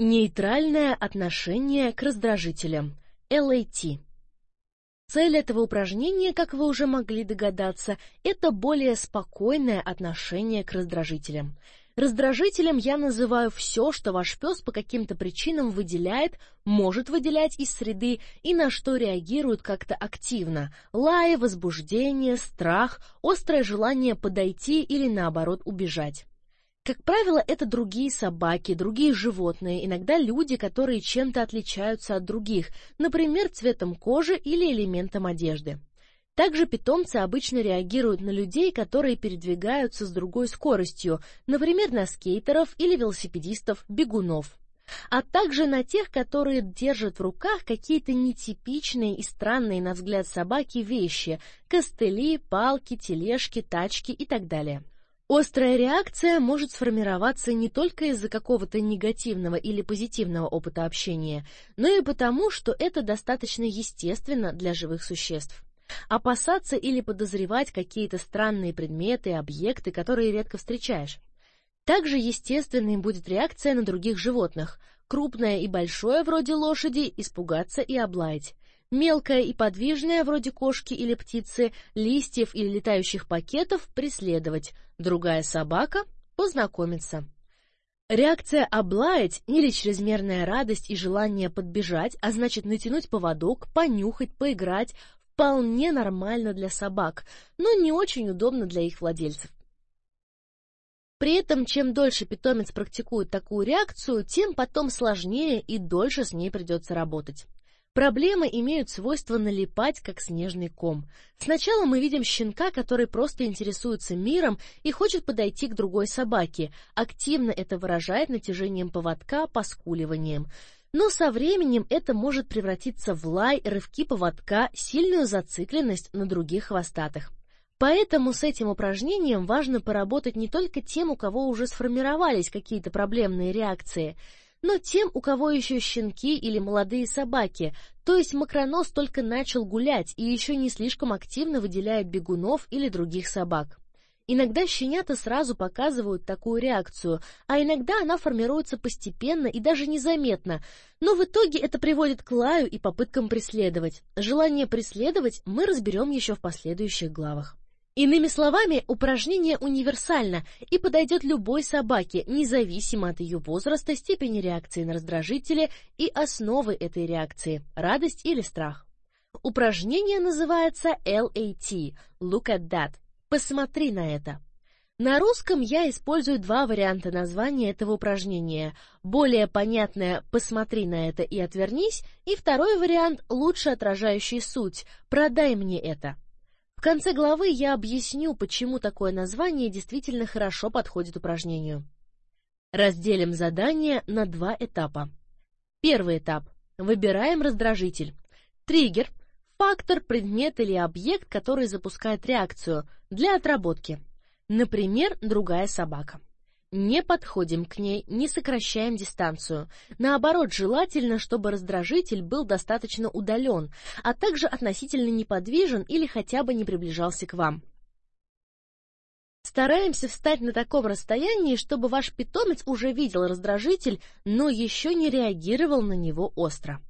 Нейтральное отношение к раздражителям. LAT. Цель этого упражнения, как вы уже могли догадаться, это более спокойное отношение к раздражителям. Раздражителем я называю все, что ваш пес по каким-то причинам выделяет, может выделять из среды и на что реагирует как-то активно. Лай, возбуждение, страх, острое желание подойти или наоборот убежать. Как правило, это другие собаки, другие животные, иногда люди, которые чем-то отличаются от других, например, цветом кожи или элементом одежды. Также питомцы обычно реагируют на людей, которые передвигаются с другой скоростью, например, на скейтеров или велосипедистов, бегунов. А также на тех, которые держат в руках какие-то нетипичные и странные на взгляд собаки вещи – костыли, палки, тележки, тачки и так далее. Острая реакция может сформироваться не только из-за какого-то негативного или позитивного опыта общения, но и потому, что это достаточно естественно для живых существ. Опасаться или подозревать какие-то странные предметы объекты, которые редко встречаешь. Также естественной будет реакция на других животных. Крупное и большое, вроде лошади, испугаться и облаять мелкое и подвижное, вроде кошки или птицы, листьев или летающих пакетов, преследовать, другая собака — познакомиться. Реакция облаять или чрезмерная радость и желание подбежать, а значит натянуть поводок, понюхать, поиграть, вполне нормально для собак, но не очень удобно для их владельцев. При этом, чем дольше питомец практикует такую реакцию, тем потом сложнее и дольше с ней придется работать. Проблемы имеют свойство налипать, как снежный ком. Сначала мы видим щенка, который просто интересуется миром и хочет подойти к другой собаке, активно это выражает натяжением поводка, поскуливанием. Но со временем это может превратиться в лай, рывки поводка, сильную зацикленность на других хвостатых. Поэтому с этим упражнением важно поработать не только тем, у кого уже сформировались какие-то проблемные реакции – но тем, у кого еще щенки или молодые собаки, то есть макронос только начал гулять и еще не слишком активно выделяет бегунов или других собак. Иногда щенята сразу показывают такую реакцию, а иногда она формируется постепенно и даже незаметно, но в итоге это приводит к лаю и попыткам преследовать. Желание преследовать мы разберем еще в последующих главах. Иными словами, упражнение универсально и подойдет любой собаке, независимо от ее возраста, степени реакции на раздражители и основы этой реакции – радость или страх. Упражнение называется LAT – Look at that – Посмотри на это. На русском я использую два варианта названия этого упражнения. Более понятное «посмотри на это и отвернись» и второй вариант, лучше отражающий суть «продай мне это». В конце главы я объясню, почему такое название действительно хорошо подходит упражнению. Разделим задание на два этапа. Первый этап. Выбираем раздражитель. Триггер – фактор, предмет или объект, который запускает реакцию для отработки. Например, другая собака не подходим к ней, не сокращаем дистанцию. Наоборот, желательно, чтобы раздражитель был достаточно удален, а также относительно неподвижен или хотя бы не приближался к вам. Стараемся встать на таком расстоянии, чтобы ваш питомец уже видел раздражитель, но еще не реагировал на него остро.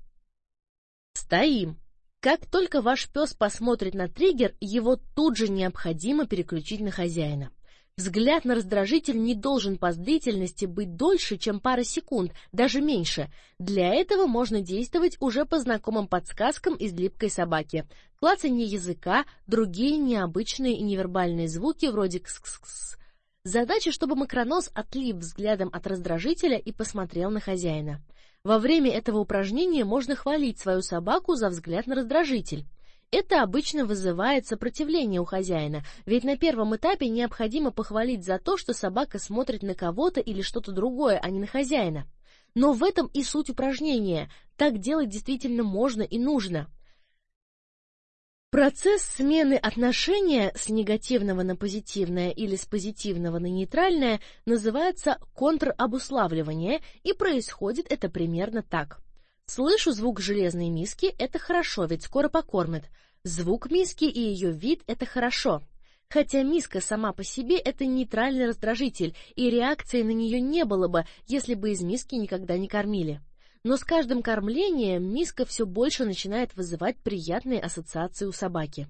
Стоим. Как только ваш пес посмотрит на триггер, его тут же необходимо переключить на хозяина. Взгляд на раздражитель не должен по длительности быть дольше, чем пара секунд, даже меньше. Для этого можно действовать уже по знакомым подсказкам из липкой собаки. Клацанье языка, другие необычные и невербальные звуки вроде кс-кс-кс. Задача, чтобы макронос отлип взглядом от раздражителя и посмотрел на хозяина. Во время этого упражнения можно хвалить свою собаку за взгляд на раздражитель. Это обычно вызывает сопротивление у хозяина, ведь на первом этапе необходимо похвалить за то, что собака смотрит на кого-то или что-то другое, а не на хозяина. Но в этом и суть упражнения. Так делать действительно можно и нужно. Процесс смены отношения с негативного на позитивное или с позитивного на нейтральное называется контрабуславливание, и происходит это примерно так. Слышу звук железной миски, это хорошо, ведь скоро покормят. Звук миски и ее вид — это хорошо. Хотя миска сама по себе — это нейтральный раздражитель, и реакции на нее не было бы, если бы из миски никогда не кормили. Но с каждым кормлением миска все больше начинает вызывать приятные ассоциации у собаки.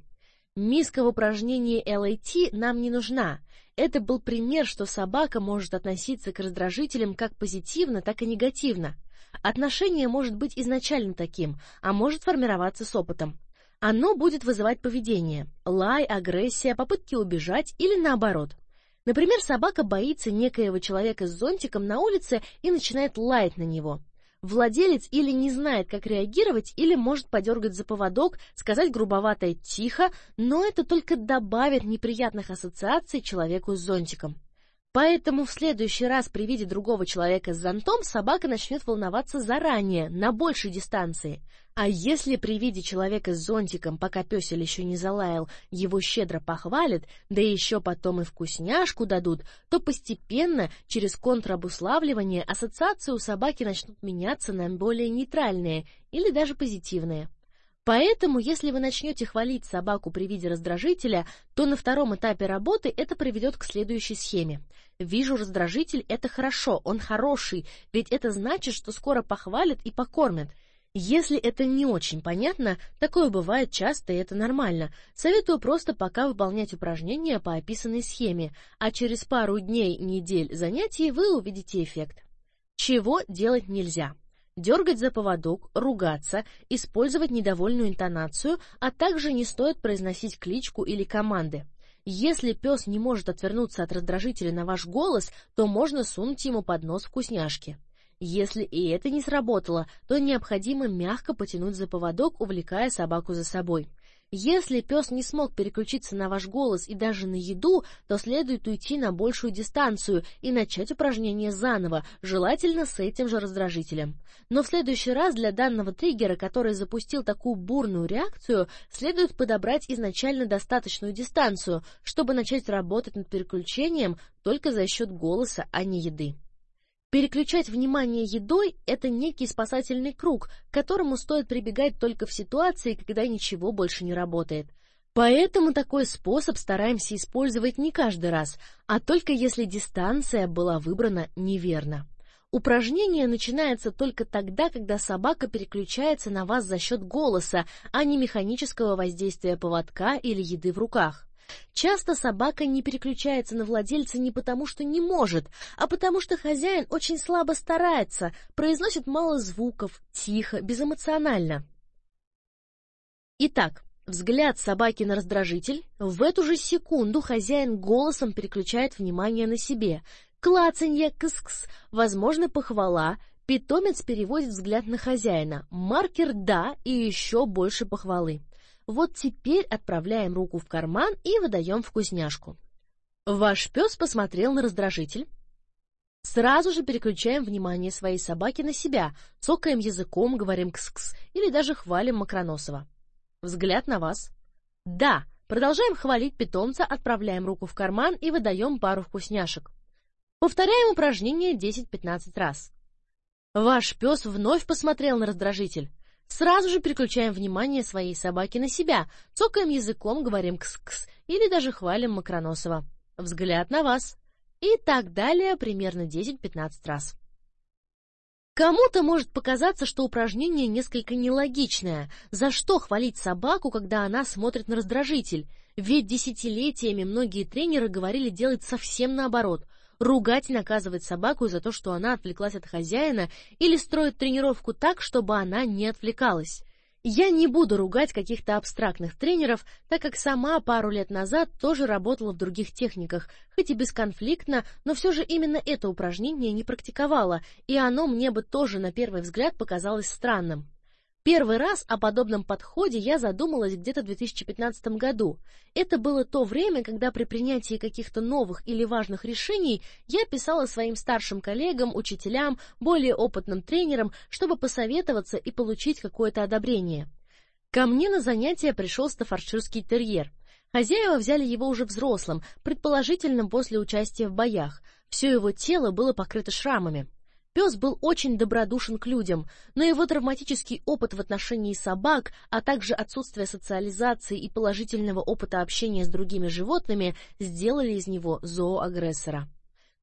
Миска в упражнении LAT нам не нужна. Это был пример, что собака может относиться к раздражителям как позитивно, так и негативно. Отношение может быть изначально таким, а может формироваться с опытом. Оно будет вызывать поведение – лай, агрессия, попытки убежать или наоборот. Например, собака боится некоего человека с зонтиком на улице и начинает лаять на него. Владелец или не знает, как реагировать, или может подергать за поводок, сказать грубоватое «тихо», но это только добавит неприятных ассоциаций человеку с зонтиком. Поэтому в следующий раз при виде другого человека с зонтом собака начнет волноваться заранее, на большей дистанции. А если при виде человека с зонтиком, пока песель еще не залаял, его щедро похвалят, да еще потом и вкусняшку дадут, то постепенно, через контрабуславливание, ассоциации у собаки начнут меняться на более нейтральные или даже позитивные. Поэтому, если вы начнете хвалить собаку при виде раздражителя, то на втором этапе работы это приведет к следующей схеме. Вижу раздражитель – это хорошо, он хороший, ведь это значит, что скоро похвалят и покормят. Если это не очень понятно, такое бывает часто и это нормально. Советую просто пока выполнять упражнения по описанной схеме, а через пару дней, недель занятий вы увидите эффект. Чего делать нельзя? Дергать за поводок, ругаться, использовать недовольную интонацию, а также не стоит произносить кличку или команды. Если пес не может отвернуться от раздражителя на ваш голос, то можно сунуть ему под нос вкусняшки. Если и это не сработало, то необходимо мягко потянуть за поводок, увлекая собаку за собой. Если пес не смог переключиться на ваш голос и даже на еду, то следует уйти на большую дистанцию и начать упражнение заново, желательно с этим же раздражителем. Но в следующий раз для данного триггера, который запустил такую бурную реакцию, следует подобрать изначально достаточную дистанцию, чтобы начать работать над переключением только за счет голоса, а не еды. Переключать внимание едой – это некий спасательный круг, к которому стоит прибегать только в ситуации, когда ничего больше не работает. Поэтому такой способ стараемся использовать не каждый раз, а только если дистанция была выбрана неверно. Упражнение начинается только тогда, когда собака переключается на вас за счет голоса, а не механического воздействия поводка или еды в руках. Часто собака не переключается на владельца не потому, что не может, а потому что хозяин очень слабо старается, произносит мало звуков, тихо, безэмоционально. Итак, взгляд собаки на раздражитель, в эту же секунду хозяин голосом переключает внимание на себе. Клацанье, кс-кс, возможно, похвала, питомец переводит взгляд на хозяина, маркер «да» и еще больше похвалы. Вот теперь отправляем руку в карман и выдаем вкусняшку. Ваш пес посмотрел на раздражитель. Сразу же переключаем внимание своей собаки на себя, цокаем языком, говорим кс-кс или даже хвалим Макроносова. Взгляд на вас. Да, продолжаем хвалить питомца, отправляем руку в карман и выдаем пару вкусняшек. Повторяем упражнение 10-15 раз. Ваш пес вновь посмотрел на раздражитель. Сразу же переключаем внимание своей собаки на себя, цокаем языком, говорим кс-кс или даже хвалим Макроносова. Взгляд на вас. И так далее примерно 10-15 раз. Кому-то может показаться, что упражнение несколько нелогичное. За что хвалить собаку, когда она смотрит на раздражитель? Ведь десятилетиями многие тренеры говорили делать совсем наоборот – ругать и наказывать собаку за то, что она отвлеклась от хозяина, или строить тренировку так, чтобы она не отвлекалась. Я не буду ругать каких-то абстрактных тренеров, так как сама пару лет назад тоже работала в других техниках, хоть и бесконфликтно, но все же именно это упражнение не практиковала, и оно мне бы тоже на первый взгляд показалось странным. Первый раз о подобном подходе я задумалась где-то в 2015 году. Это было то время, когда при принятии каких-то новых или важных решений я писала своим старшим коллегам, учителям, более опытным тренерам, чтобы посоветоваться и получить какое-то одобрение. Ко мне на занятия пришел стаффордширский терьер. Хозяева взяли его уже взрослым, предположительно после участия в боях. Все его тело было покрыто шрамами. Пес был очень добродушен к людям, но его травматический опыт в отношении собак, а также отсутствие социализации и положительного опыта общения с другими животными сделали из него зооагрессора.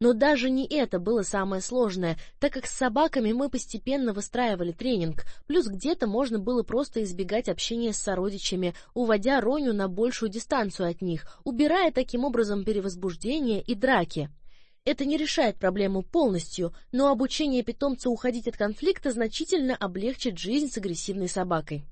Но даже не это было самое сложное, так как с собаками мы постепенно выстраивали тренинг, плюс где-то можно было просто избегать общения с сородичами, уводя Роню на большую дистанцию от них, убирая таким образом перевозбуждение и драки. Это не решает проблему полностью, но обучение питомца уходить от конфликта значительно облегчит жизнь с агрессивной собакой.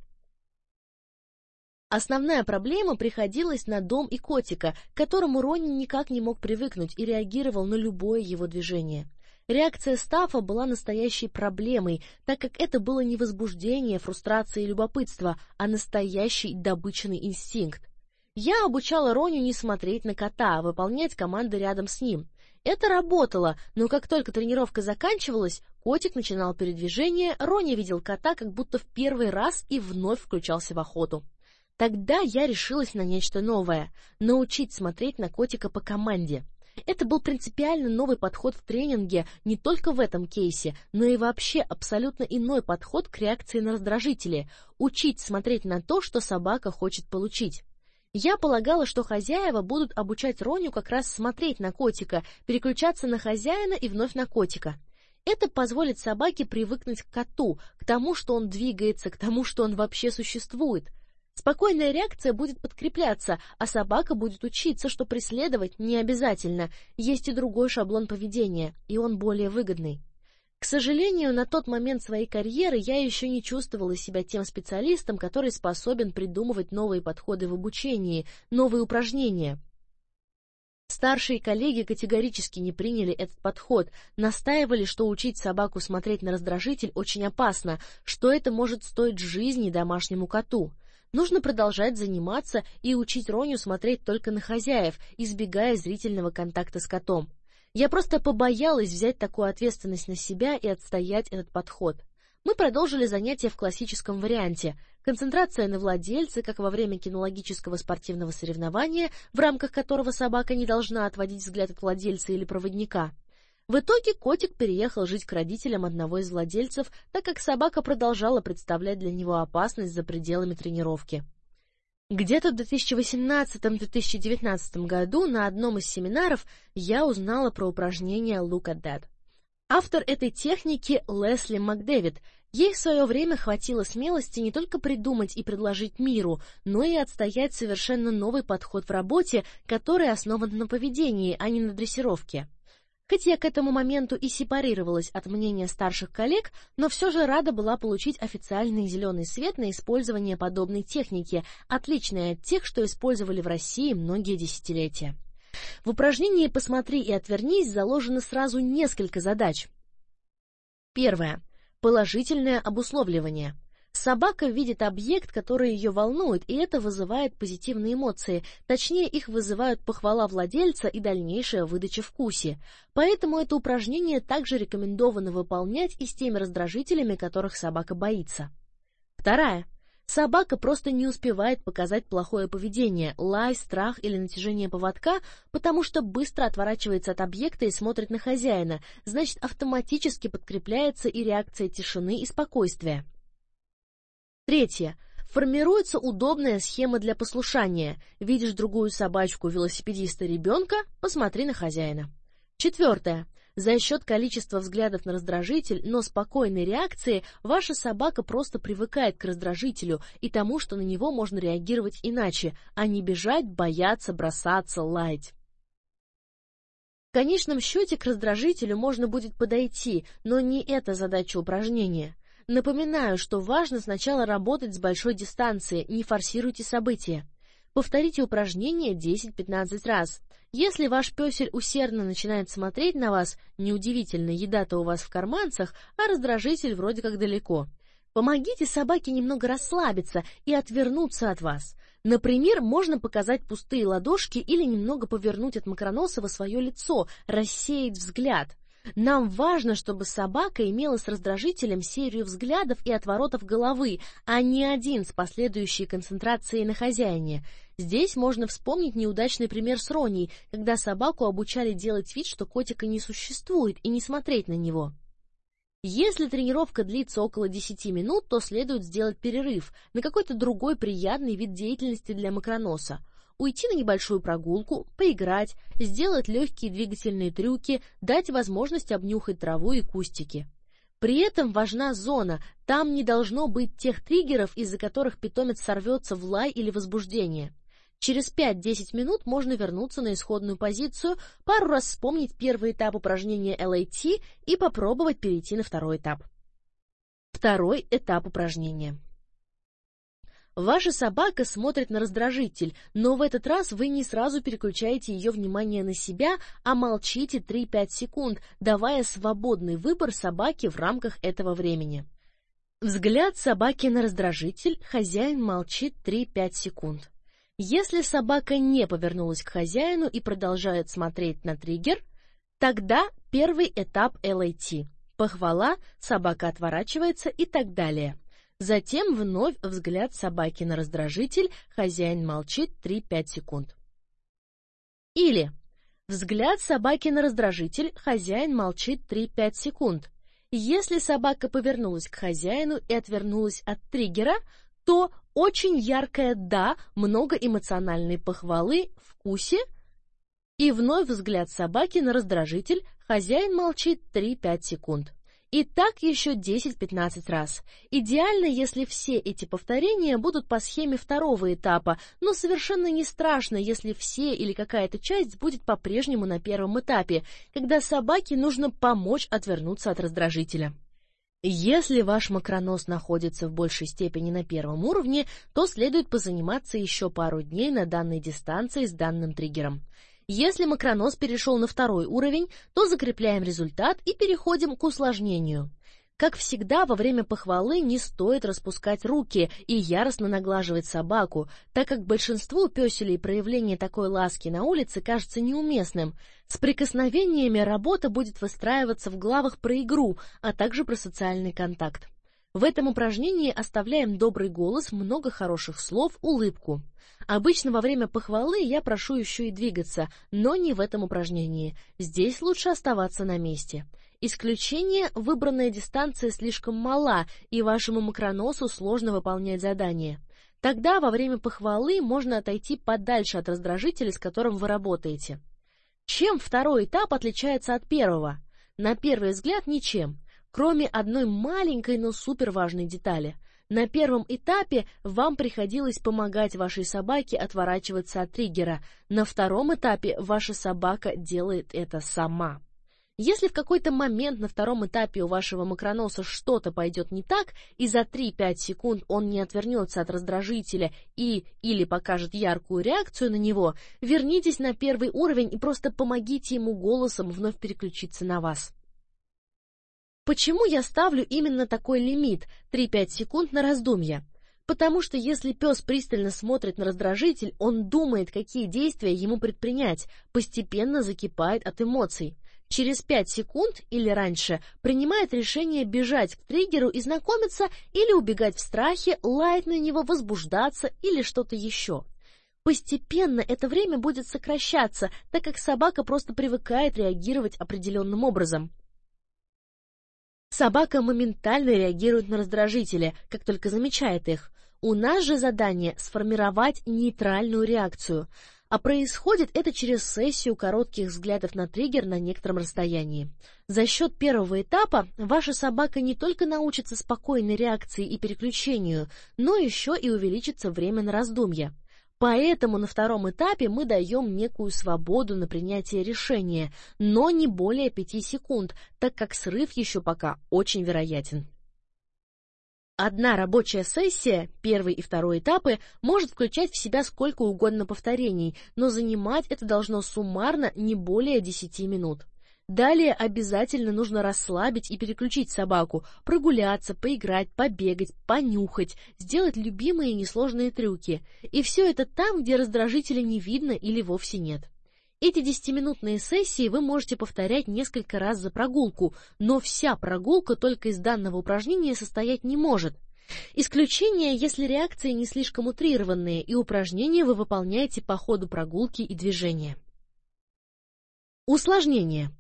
Основная проблема приходилась на дом и котика, к которому Ронни никак не мог привыкнуть и реагировал на любое его движение. Реакция Стаффа была настоящей проблемой, так как это было не возбуждение, фрустрация и любопытство, а настоящий добычный инстинкт. Я обучала Роню не смотреть на кота, а выполнять команды рядом с ним. Это работало, но как только тренировка заканчивалась, котик начинал передвижение, Роня видел кота как будто в первый раз и вновь включался в охоту. Тогда я решилась на нечто новое — научить смотреть на котика по команде. Это был принципиально новый подход в тренинге не только в этом кейсе, но и вообще абсолютно иной подход к реакции на раздражители — учить смотреть на то, что собака хочет получить. Я полагала, что хозяева будут обучать Роню как раз смотреть на котика, переключаться на хозяина и вновь на котика. Это позволит собаке привыкнуть к коту, к тому, что он двигается, к тому, что он вообще существует. Спокойная реакция будет подкрепляться, а собака будет учиться, что преследовать не обязательно. Есть и другой шаблон поведения, и он более выгодный. К сожалению, на тот момент своей карьеры я еще не чувствовала себя тем специалистом, который способен придумывать новые подходы в обучении, новые упражнения. Старшие коллеги категорически не приняли этот подход, настаивали, что учить собаку смотреть на раздражитель очень опасно, что это может стоить жизни домашнему коту. Нужно продолжать заниматься и учить Роню смотреть только на хозяев, избегая зрительного контакта с котом. Я просто побоялась взять такую ответственность на себя и отстоять этот подход. Мы продолжили занятия в классическом варианте. Концентрация на владельце, как во время кинологического спортивного соревнования, в рамках которого собака не должна отводить взгляд от владельца или проводника. В итоге котик переехал жить к родителям одного из владельцев, так как собака продолжала представлять для него опасность за пределами тренировки. Где-то в 2018-2019 году на одном из семинаров я узнала про упражнение Look at That. Автор этой техники Лесли Макдэвид. Ей в свое время хватило смелости не только придумать и предложить миру, но и отстоять совершенно новый подход в работе, который основан на поведении, а не на дрессировке. Хоть я к этому моменту и сепарировалась от мнения старших коллег, но все же рада была получить официальный зеленый свет на использование подобной техники, отличной от тех, что использовали в России многие десятилетия. В упражнении «Посмотри и отвернись» заложено сразу несколько задач. Первое. Положительное обусловливание. Собака видит объект, который ее волнует, и это вызывает позитивные эмоции, точнее их вызывают похвала владельца и дальнейшая выдача вкуси. Поэтому это упражнение также рекомендовано выполнять и с теми раздражителями, которых собака боится. Вторая. Собака просто не успевает показать плохое поведение, лай, страх или натяжение поводка, потому что быстро отворачивается от объекта и смотрит на хозяина, значит автоматически подкрепляется и реакция тишины и спокойствия. Третье. Формируется удобная схема для послушания. Видишь другую собачку, велосипедиста, ребенка – посмотри на хозяина. Четвертое. За счет количества взглядов на раздражитель, но спокойной реакции, ваша собака просто привыкает к раздражителю и тому, что на него можно реагировать иначе, а не бежать, бояться, бросаться, лаять. В конечном счете к раздражителю можно будет подойти, но не это задача упражнения. Напоминаю, что важно сначала работать с большой дистанции, не форсируйте события. Повторите упражнение 10-15 раз. Если ваш пёсель усердно начинает смотреть на вас, неудивительно, еда-то у вас в карманцах, а раздражитель вроде как далеко. Помогите собаке немного расслабиться и отвернуться от вас. Например, можно показать пустые ладошки или немного повернуть от Макроносова свое лицо, рассеять взгляд. Нам важно, чтобы собака имела с раздражителем серию взглядов и отворотов головы, а не один с последующей концентрацией на хозяине. Здесь можно вспомнить неудачный пример с Роней, когда собаку обучали делать вид, что котика не существует, и не смотреть на него. Если тренировка длится около 10 минут, то следует сделать перерыв на какой-то другой приятный вид деятельности для макроноса. Уйти на небольшую прогулку, поиграть, сделать легкие двигательные трюки, дать возможность обнюхать траву и кустики. При этом важна зона, там не должно быть тех триггеров, из-за которых питомец сорвется в лай или возбуждение. Через 5-10 минут можно вернуться на исходную позицию, пару раз вспомнить первый этап упражнения LAT и попробовать перейти на второй этап. Второй этап упражнения. Ваша собака смотрит на раздражитель, но в этот раз вы не сразу переключаете ее внимание на себя, а молчите 3-5 секунд, давая свободный выбор собаке в рамках этого времени. Взгляд собаки на раздражитель, хозяин молчит 3-5 секунд. Если собака не повернулась к хозяину и продолжает смотреть на триггер, тогда первый этап LAT. Похвала, собака отворачивается и так далее. Затем вновь взгляд собаки на раздражитель, хозяин молчит 3-5 секунд. Или взгляд собаки на раздражитель, хозяин молчит 3-5 секунд. Если собака повернулась к хозяину и отвернулась от триггера, то очень яркое «да», много эмоциональной похвалы, вкусе, и вновь взгляд собаки на раздражитель, хозяин молчит 3-5 секунд. И так еще 10-15 раз. Идеально, если все эти повторения будут по схеме второго этапа, но совершенно не страшно, если все или какая-то часть будет по-прежнему на первом этапе, когда собаке нужно помочь отвернуться от раздражителя. Если ваш макронос находится в большей степени на первом уровне, то следует позаниматься еще пару дней на данной дистанции с данным триггером. Если макронос перешел на второй уровень, то закрепляем результат и переходим к усложнению. Как всегда, во время похвалы не стоит распускать руки и яростно наглаживать собаку, так как большинству пёселей проявление такой ласки на улице кажется неуместным. С прикосновениями работа будет выстраиваться в главах про игру, а также про социальный контакт. В этом упражнении оставляем добрый голос, много хороших слов, улыбку. Обычно во время похвалы я прошу еще и двигаться, но не в этом упражнении. Здесь лучше оставаться на месте. Исключение – выбранная дистанция слишком мала, и вашему макроносу сложно выполнять задание. Тогда во время похвалы можно отойти подальше от раздражителя, с которым вы работаете. Чем второй этап отличается от первого? На первый взгляд ничем, кроме одной маленькой, но суперважной детали. На первом этапе вам приходилось помогать вашей собаке отворачиваться от триггера, на втором этапе ваша собака делает это сама. Если в какой-то момент на втором этапе у вашего макроноса что-то пойдет не так, и за 3-5 секунд он не отвернется от раздражителя и или покажет яркую реакцию на него, вернитесь на первый уровень и просто помогите ему голосом вновь переключиться на вас. Почему я ставлю именно такой лимит 3-5 секунд на раздумье? Потому что если пес пристально смотрит на раздражитель, он думает, какие действия ему предпринять, постепенно закипает от эмоций через 5 секунд или раньше принимает решение бежать к триггеру и знакомиться или убегать в страхе, лаять на него, возбуждаться или что-то еще. Постепенно это время будет сокращаться, так как собака просто привыкает реагировать определенным образом. Собака моментально реагирует на раздражители, как только замечает их. У нас же задание сформировать нейтральную реакцию а происходит это через сессию коротких взглядов на триггер на некотором расстоянии. За счет первого этапа ваша собака не только научится спокойной реакции и переключению, но еще и увеличится время на раздумье. Поэтому на втором этапе мы даем некую свободу на принятие решения, но не более 5 секунд, так как срыв еще пока очень вероятен. Одна рабочая сессия, первый и второй этапы, может включать в себя сколько угодно повторений, но занимать это должно суммарно не более 10 минут. Далее обязательно нужно расслабить и переключить собаку, прогуляться, поиграть, побегать, понюхать, сделать любимые несложные трюки. И все это там, где раздражителя не видно или вовсе нет. Эти десятиминутные сессии вы можете повторять несколько раз за прогулку, но вся прогулка только из данного упражнения состоять не может. Исключение, если реакции не слишком утрированные, и упражнения вы выполняете по ходу прогулки и движения. Усложнение.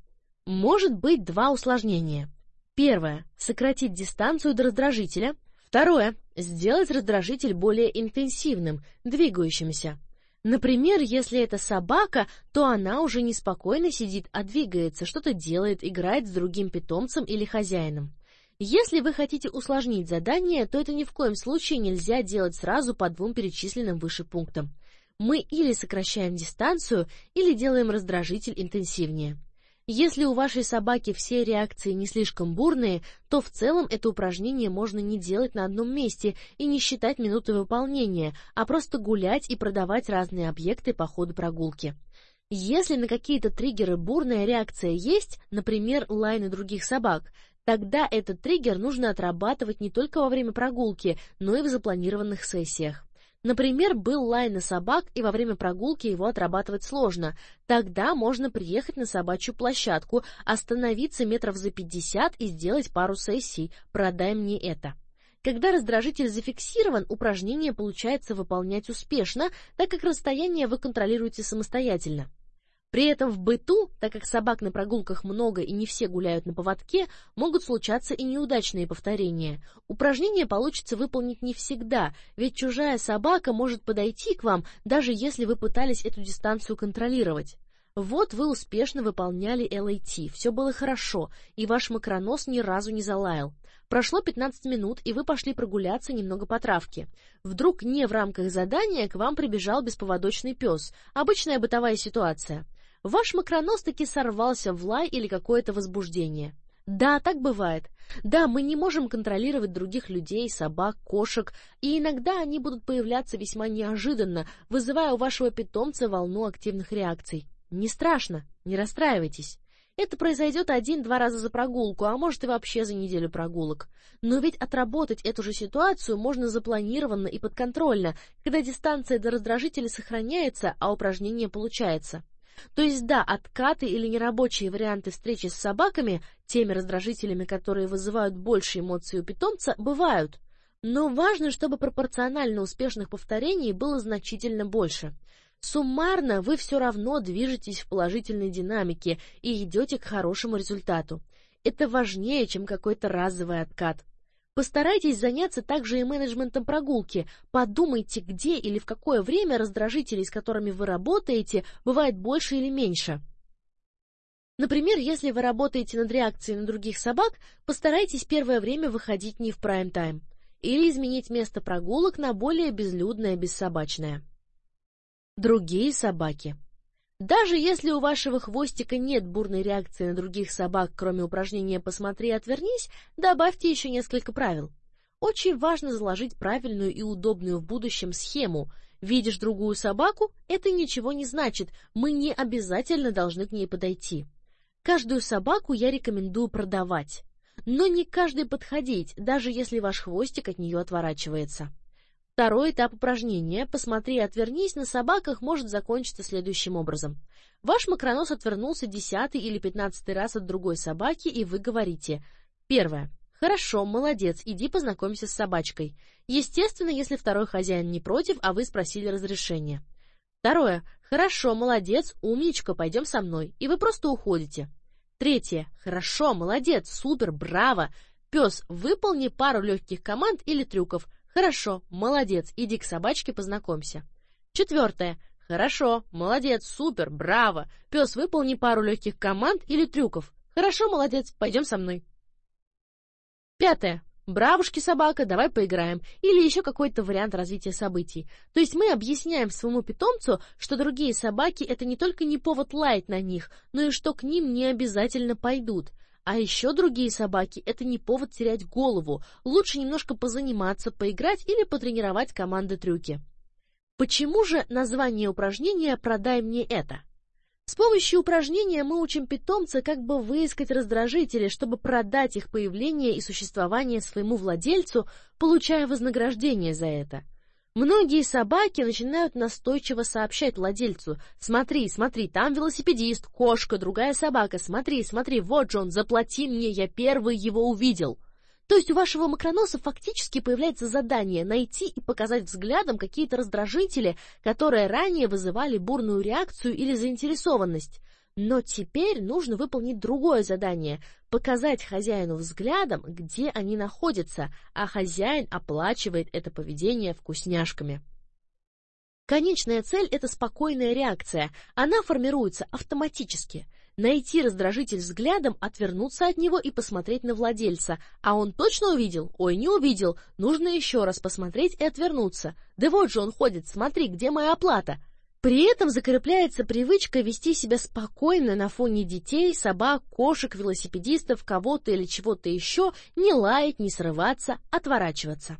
Может быть два усложнения. Первое. Сократить дистанцию до раздражителя. Второе. Сделать раздражитель более интенсивным, двигающимся. Например, если это собака, то она уже не спокойно сидит, а двигается, что-то делает, играет с другим питомцем или хозяином. Если вы хотите усложнить задание, то это ни в коем случае нельзя делать сразу по двум перечисленным выше пунктам. Мы или сокращаем дистанцию, или делаем раздражитель интенсивнее. Если у вашей собаки все реакции не слишком бурные, то в целом это упражнение можно не делать на одном месте и не считать минуты выполнения, а просто гулять и продавать разные объекты по ходу прогулки. Если на какие-то триггеры бурная реакция есть, например, лайны других собак, тогда этот триггер нужно отрабатывать не только во время прогулки, но и в запланированных сессиях. Например, был лай на собак, и во время прогулки его отрабатывать сложно. Тогда можно приехать на собачью площадку, остановиться метров за 50 и сделать пару сессий «Продай мне это». Когда раздражитель зафиксирован, упражнение получается выполнять успешно, так как расстояние вы контролируете самостоятельно. При этом в быту, так как собак на прогулках много и не все гуляют на поводке, могут случаться и неудачные повторения. Упражнение получится выполнить не всегда, ведь чужая собака может подойти к вам, даже если вы пытались эту дистанцию контролировать. Вот вы успешно выполняли LAT, все было хорошо, и ваш макронос ни разу не залаял. Прошло 15 минут, и вы пошли прогуляться немного по травке. Вдруг не в рамках задания к вам прибежал бесповодочный пес. Обычная бытовая ситуация. Ваш макронос таки сорвался в лай или какое-то возбуждение. Да, так бывает. Да, мы не можем контролировать других людей, собак, кошек, и иногда они будут появляться весьма неожиданно, вызывая у вашего питомца волну активных реакций. Не страшно, не расстраивайтесь. Это произойдет один-два раза за прогулку, а может и вообще за неделю прогулок. Но ведь отработать эту же ситуацию можно запланированно и подконтрольно, когда дистанция до раздражителя сохраняется, а упражнение получается. То есть да, откаты или нерабочие варианты встречи с собаками, теми раздражителями, которые вызывают больше эмоций у питомца, бывают. Но важно, чтобы пропорционально успешных повторений было значительно больше. Суммарно вы все равно движетесь в положительной динамике и идете к хорошему результату. Это важнее, чем какой-то разовый откат. Постарайтесь заняться также и менеджментом прогулки. Подумайте, где или в какое время раздражителей, с которыми вы работаете, бывает больше или меньше. Например, если вы работаете над реакцией на других собак, постарайтесь первое время выходить не в прайм-тайм. Или изменить место прогулок на более безлюдное, бессобачное. Другие собаки. Даже если у вашего хвостика нет бурной реакции на других собак, кроме упражнения «посмотри, отвернись», добавьте еще несколько правил. Очень важно заложить правильную и удобную в будущем схему. Видишь другую собаку – это ничего не значит, мы не обязательно должны к ней подойти. Каждую собаку я рекомендую продавать. Но не каждый подходить, даже если ваш хвостик от нее отворачивается. Второй этап упражнения «Посмотри и отвернись» на собаках может закончиться следующим образом. Ваш макронос отвернулся десятый или пятнадцатый раз от другой собаки, и вы говорите Первое. Хорошо, молодец, иди познакомься с собачкой. Естественно, если второй хозяин не против, а вы спросили разрешения. Второе. Хорошо, молодец, умничка, пойдем со мной. И вы просто уходите. Третье. Хорошо, молодец, супер, браво. Пес, выполни пару легких команд или трюков. Хорошо, молодец, иди к собачке познакомься. Четвертое. Хорошо, молодец, супер, браво. Пес, выполни пару легких команд или трюков. Хорошо, молодец, пойдем со мной. Пятое. Бравушки, собака, давай поиграем. Или еще какой-то вариант развития событий. То есть мы объясняем своему питомцу, что другие собаки это не только не повод лаять на них, но и что к ним не обязательно пойдут. А еще другие собаки – это не повод терять голову. Лучше немножко позаниматься, поиграть или потренировать команды трюки. Почему же название упражнения «Продай мне это»? С помощью упражнения мы учим питомца как бы выискать раздражители, чтобы продать их появление и существование своему владельцу, получая вознаграждение за это. Многие собаки начинают настойчиво сообщать владельцу «Смотри, смотри, там велосипедист, кошка, другая собака, смотри, смотри, вот же он, заплати мне, я первый его увидел». То есть у вашего макроноса фактически появляется задание найти и показать взглядом какие-то раздражители, которые ранее вызывали бурную реакцию или заинтересованность. Но теперь нужно выполнить другое задание – показать хозяину взглядом, где они находятся, а хозяин оплачивает это поведение вкусняшками. Конечная цель – это спокойная реакция, она формируется автоматически. Найти раздражитель взглядом, отвернуться от него и посмотреть на владельца. А он точно увидел? Ой, не увидел. Нужно еще раз посмотреть и отвернуться. Да вот же он ходит, смотри, где моя оплата? При этом закрепляется привычка вести себя спокойно на фоне детей, собак, кошек, велосипедистов, кого-то или чего-то еще, не лаять, не срываться, отворачиваться.